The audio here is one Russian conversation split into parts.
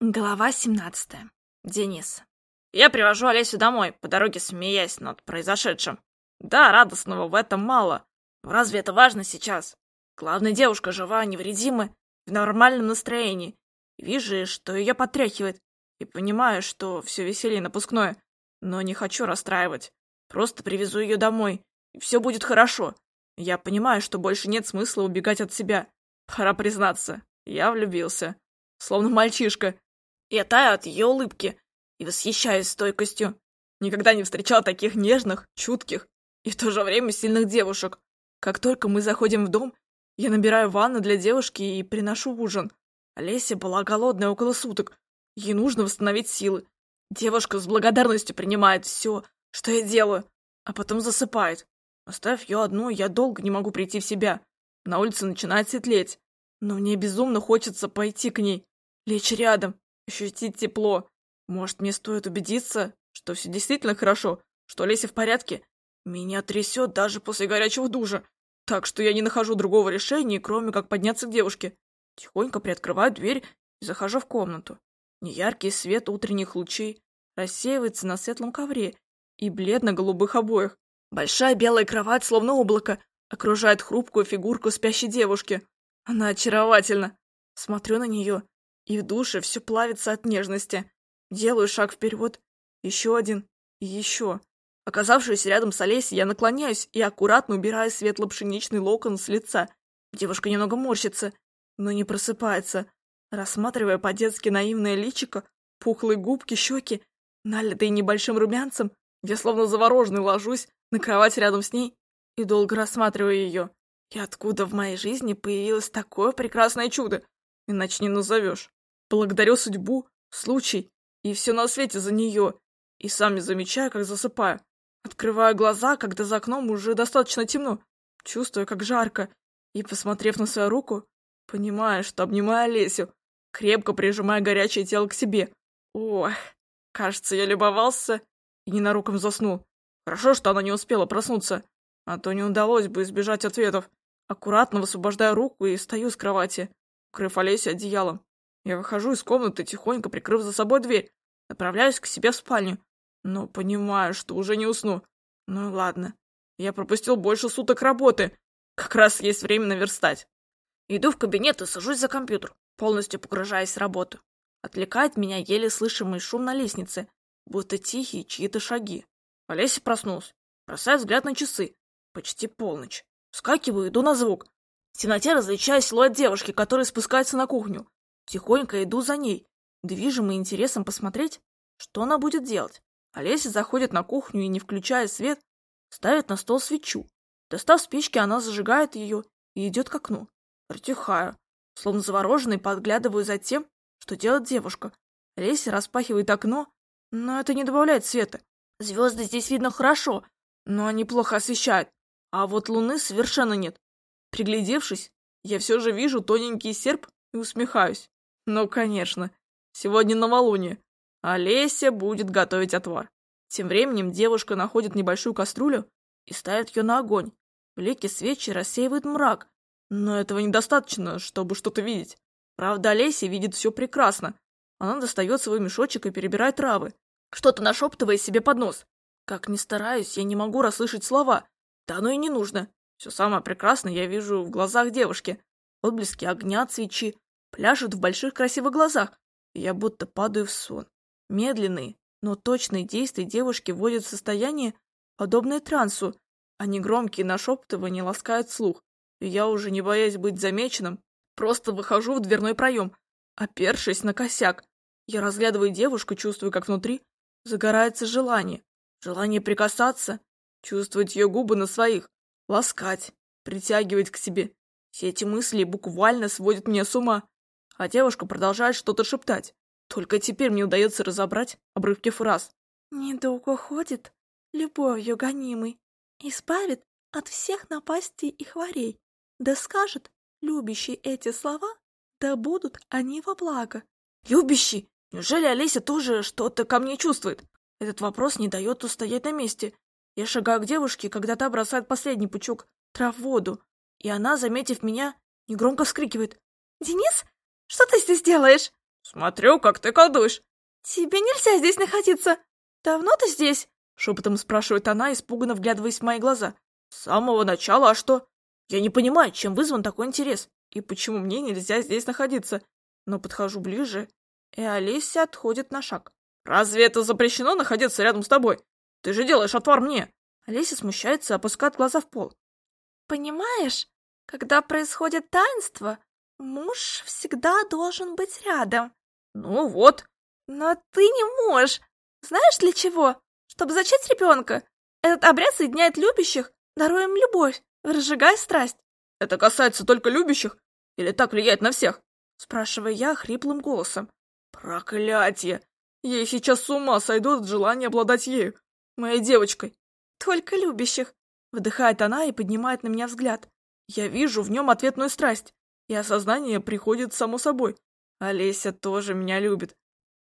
Глава 17. Денис. Я привожу Олесю домой, по дороге смеясь над произошедшим. Да, радостного в этом мало. Но разве это важно сейчас? Главное, девушка жива, невредима, в нормальном настроении. Вижу, что ее потряхивает, и понимаю, что все веселье напускное. Но не хочу расстраивать. Просто привезу ее домой, и все будет хорошо. Я понимаю, что больше нет смысла убегать от себя. Пора признаться, я влюбился. Словно мальчишка, я таю от ее улыбки и восхищаюсь стойкостью. Никогда не встречал таких нежных, чутких и в то же время сильных девушек. Как только мы заходим в дом, я набираю ванну для девушки и приношу ужин. Олеся была голодная около суток. Ей нужно восстановить силы. Девушка с благодарностью принимает все, что я делаю, а потом засыпает. Оставив ее одну, я долго не могу прийти в себя. На улице начинает светлеть, но мне безумно хочется пойти к ней, лечь рядом ощутить тепло. Может, мне стоит убедиться, что все действительно хорошо, что Леся в порядке? Меня трясет даже после горячего душа, так что я не нахожу другого решения, кроме как подняться к девушке. Тихонько приоткрываю дверь и захожу в комнату. Неяркий свет утренних лучей рассеивается на светлом ковре и бледно-голубых обоях. Большая белая кровать, словно облако, окружает хрупкую фигурку спящей девушки. Она очаровательна. Смотрю на нее и в душе все плавится от нежности. Делаю шаг вперед, еще один и еще. Оказавшись рядом с Олесей, я наклоняюсь и аккуратно убираю светло-пшеничный локон с лица. Девушка немного морщится, но не просыпается, рассматривая по-детски наивное личико, пухлые губки, щеки, налитые небольшим румянцем, я словно завороженный ложусь на кровать рядом с ней и долго рассматриваю ее. И откуда в моей жизни появилось такое прекрасное чудо? Иначе не назовешь. Благодарю судьбу, случай и все на свете за нее. И сам не замечаю, как засыпаю. Открываю глаза, когда за окном уже достаточно темно. Чувствую, как жарко. И, посмотрев на свою руку, понимаю, что обнимаю Олесю, крепко прижимая горячее тело к себе. Ох, кажется, я любовался и ненароком заснул. Хорошо, что она не успела проснуться, а то не удалось бы избежать ответов. Аккуратно высвобождаю руку и стою с кровати, укрыв Олесю одеялом. Я выхожу из комнаты, тихонько прикрыв за собой дверь. Направляюсь к себе в спальню. Но понимаю, что уже не усну. Ну ладно. Я пропустил больше суток работы. Как раз есть время наверстать. Иду в кабинет и сажусь за компьютер, полностью погружаясь в работу. Отвлекает меня еле слышимый шум на лестнице, будто тихие чьи-то шаги. Олеся проснулась. Бросаю взгляд на часы. Почти полночь. Вскакиваю, иду на звук. В темноте различаю силуэт девушки, которая спускается на кухню. Тихонько иду за ней, движимый интересом посмотреть, что она будет делать. Олеся заходит на кухню и, не включая свет, ставит на стол свечу. Достав спички, она зажигает ее и идет к окну. Притихаю, словно завороженный, подглядываю за тем, что делает девушка. Олеся распахивает окно, но это не добавляет света. Звезды здесь видно хорошо, но они плохо освещают, а вот луны совершенно нет. Приглядевшись, я все же вижу тоненький серп и усмехаюсь. Ну, конечно. Сегодня новолуние. Олеся будет готовить отвар. Тем временем девушка находит небольшую кастрюлю и ставит ее на огонь. Блики свечи рассеивают мрак, но этого недостаточно, чтобы что-то видеть. Правда, Олеся видит все прекрасно. Она достает свой мешочек и перебирает травы, что-то нашептывая себе под нос. Как ни стараюсь, я не могу расслышать слова. Да оно и не нужно. Все самое прекрасное я вижу в глазах девушки. Отблески огня, свечи, пляшут в больших красивых глазах, я будто падаю в сон. Медленные, но точные действия девушки вводят в состояние, подобное трансу, а негромкие нашептывания ласкают слух, и я уже, не боясь быть замеченным, просто выхожу в дверной проем, опершись на косяк. Я разглядываю девушку, чувствую, как внутри загорается желание. Желание прикасаться, чувствовать ее губы на своих, ласкать, притягивать к себе. Все эти мысли буквально сводят меня с ума а девушка продолжает что-то шептать. Только теперь мне удается разобрать обрывки фраз. «Недолго ходит, любовью гонимый, избавит от всех напастей и хворей, да скажет, любящий эти слова, да будут они во благо». «Любящий? Неужели Олеся тоже что-то ко мне чувствует?» Этот вопрос не дает устоять на месте. Я шагаю к девушке, когда та бросает последний пучок трав в воду, и она, заметив меня, негромко вскрикивает. «Денис, что ты здесь делаешь?» Смотрю, как ты колдуешь. Тебе нельзя здесь находиться. Давно ты здесь? Шепотом спрашивает она, испуганно вглядываясь в мои глаза. С самого начала, а что? Я не понимаю, чем вызван такой интерес, и почему мне нельзя здесь находиться. Но подхожу ближе, и Олеся отходит на шаг. Разве это запрещено находиться рядом с тобой? Ты же делаешь отвар мне. Олеся смущается, опускает глаза в пол. Понимаешь, когда происходит таинство, муж всегда должен быть рядом. Ну вот. Но ты не можешь. Знаешь для чего? Чтобы зачать ребенка. Этот обряд соединяет любящих, даруя им любовь, разжигая страсть. Это касается только любящих? Или так влияет на всех? Спрашиваю я хриплым голосом. Проклятие! Я сейчас с ума сойду от желания обладать ею, моей девочкой. Только любящих. Выдыхает она и поднимает на меня взгляд. Я вижу в нем ответную страсть, и осознание приходит само собой. Олеся тоже меня любит.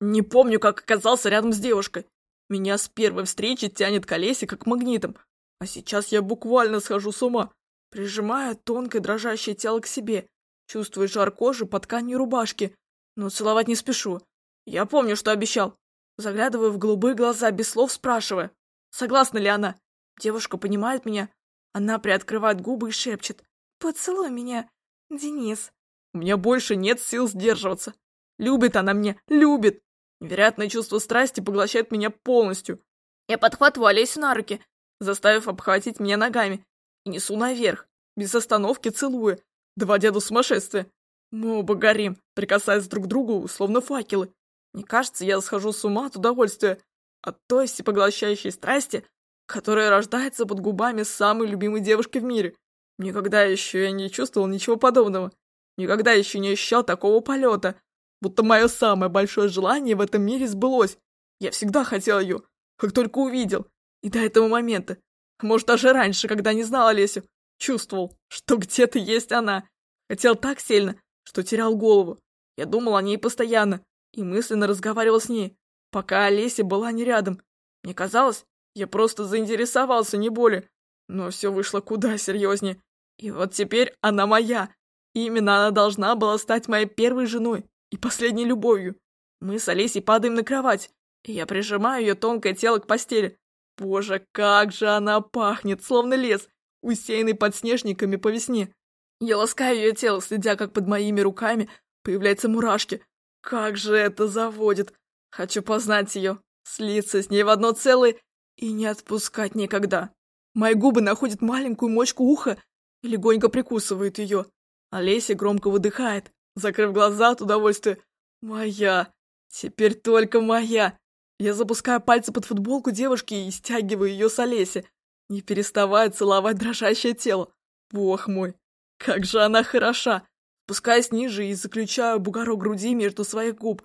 Не помню, как оказался рядом с девушкой. Меня с первой встречи тянет к Олесе как магнитом. А сейчас я буквально схожу с ума. Прижимая тонкое дрожащее тело к себе, чувствую жар кожи под тканью рубашки, но целовать не спешу. Я помню, что обещал. Заглядываю в голубые глаза, без слов спрашивая, согласна ли она. Девушка понимает меня. Она приоткрывает губы и шепчет. «Поцелуй меня, Денис». У меня больше нет сил сдерживаться. Любит она меня, любит. Невероятное чувство страсти поглощает меня полностью. Я подхватываю Олесю на руки, заставив обхватить меня ногами, и несу наверх, без остановки целуя, доводя до сумасшествия. Мы оба горим, прикасаясь друг к другу, словно факелы. Мне кажется, я схожу с ума от удовольствия, от той всепоглощающей страсти, которая рождается под губами самой любимой девушки в мире. Никогда еще я не чувствовал ничего подобного. Никогда еще не ощущал такого полета. Будто мое самое большое желание в этом мире сбылось. Я всегда хотел ее, как только увидел. И до этого момента, может даже раньше, когда не знал Олесю, чувствовал, что где-то есть она. Хотел так сильно, что терял голову. Я думал о ней постоянно и мысленно разговаривал с ней, пока Олеся была не рядом. Мне казалось, я просто заинтересовался, не более. Но все вышло куда серьезнее. И вот теперь она моя. И именно она должна была стать моей первой женой и последней любовью. Мы с Олесей падаем на кровать, и я прижимаю ее тонкое тело к постели. Боже, как же она пахнет, словно лес, усеянный подснежниками по весне. Я ласкаю ее тело, следя, как под моими руками появляются мурашки. Как же это заводит. Хочу познать ее, слиться с ней в одно целое и не отпускать никогда. Мои губы находят маленькую мочку уха и легонько прикусывают ее. Олеся громко выдыхает, закрыв глаза от удовольствия. «Моя! Теперь только моя!» Я запускаю пальцы под футболку девушки и стягиваю ее с Олеси, не переставая целовать дрожащее тело. Бог мой, как же она хороша! Спускаясь ниже и заключаю бугорок груди между своих губ.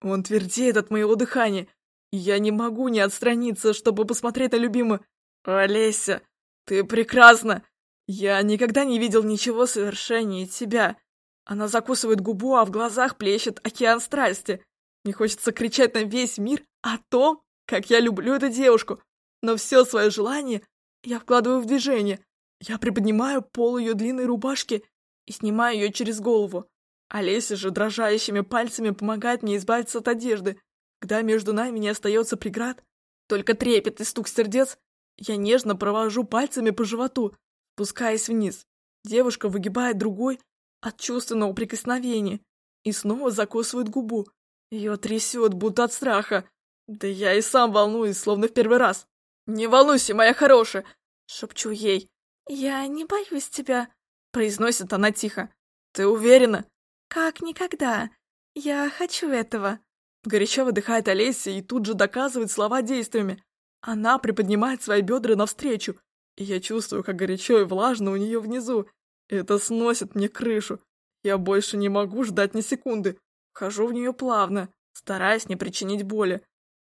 Он твердеет от моего дыхания, я не могу не отстраниться, чтобы посмотреть на любимую. Олеся, ты прекрасна. Я никогда не видел ничего совершеннее тебя. Она закусывает губу, а в глазах плещет океан страсти. Мне хочется кричать на весь мир о том, как я люблю эту девушку. Но все свое желание я вкладываю в движение. Я приподнимаю пол ее длинной рубашки и снимаю ее через голову. Олеся же дрожащими пальцами помогает мне избавиться от одежды. Когда между нами не остается преград, только трепет и стук сердец, я нежно провожу пальцами по животу, спускаясь вниз. Девушка выгибает другой от чувственного прикосновения и снова закусывает губу. Ее трясет, будто от страха. Да я и сам волнуюсь, словно в первый раз. «Не волнуйся, моя хорошая!» — шепчу ей. «Я не боюсь тебя», — произносит она тихо. «Ты уверена?» «Как никогда. Я хочу этого». Горячо выдыхает Олеся и тут же доказывает слова действиями. Она приподнимает свои бедра навстречу, и я чувствую, как горячо и влажно у нее внизу. Это сносит мне крышу. Я больше не могу ждать ни секунды. Хожу в нее плавно, стараясь не причинить боли.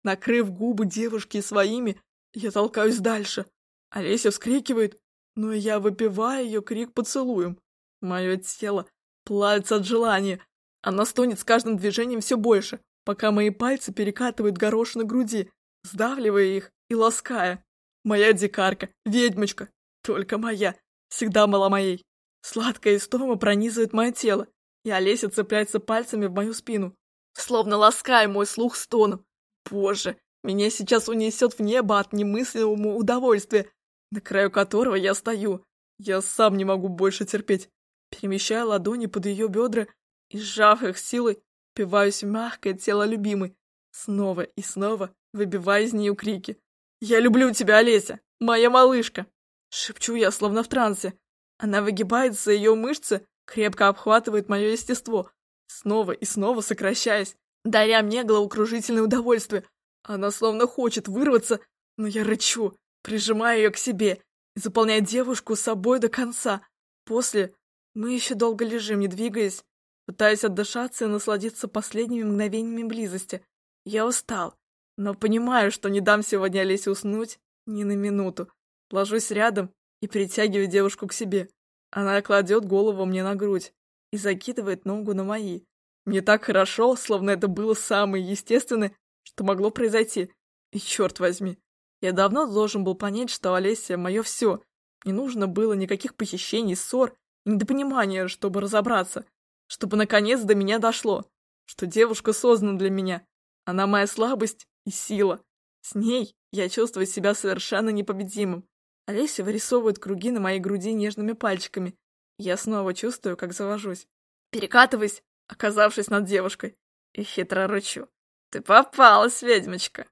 Накрыв губы девушки своими, я толкаюсь дальше. Олеся вскрикивает, но я выпиваю ее крик поцелуем. Мое тело плавится от желания. Она стонет с каждым движением все больше пока мои пальцы перекатывают горошины груди, сдавливая их и лаская. Моя дикарка, ведьмочка, только моя, всегда была моей. Сладкая истома пронизывает мое тело, и Олеся цепляется пальцами в мою спину. словно лаская мой слух стоном. Боже, меня сейчас унесет в небо от немыслимого удовольствия, на краю которого я стою. Я сам не могу больше терпеть. Перемещаю ладони под ее бедра и, сжав их силой, впиваюсь в мягкое тело любимой, снова и снова выбивая из нее крики. «Я люблю тебя, Олеся! Моя малышка!» Шепчу я, словно в трансе. Она выгибается, ее мышцы крепко обхватывает мое естество, снова и снова сокращаясь, даря мне головокружительное удовольствие. Она словно хочет вырваться, но я рычу, прижимаю ее к себе и заполняю девушку собой до конца. После мы еще долго лежим, не двигаясь, пытаясь отдышаться и насладиться последними мгновениями близости. Я устал, но понимаю, что не дам сегодня Олесе уснуть ни на минуту. Ложусь рядом и притягиваю девушку к себе. Она кладет голову мне на грудь и закидывает ногу на мои. Мне так хорошо, словно это было самое естественное, что могло произойти. И черт возьми, я давно должен был понять, что Олеся — мое все. Не нужно было никаких похищений, ссор и недопонимания, чтобы разобраться. Чтобы наконец до меня дошло, что девушка создана для меня. Она моя слабость и сила. С ней я чувствую себя совершенно непобедимым. Олеся вырисовывает круги на моей груди нежными пальчиками. Я снова чувствую, как завожусь. Перекатываясь, оказавшись над девушкой, и хитро рычу. «Ты попалась, ведьмочка!»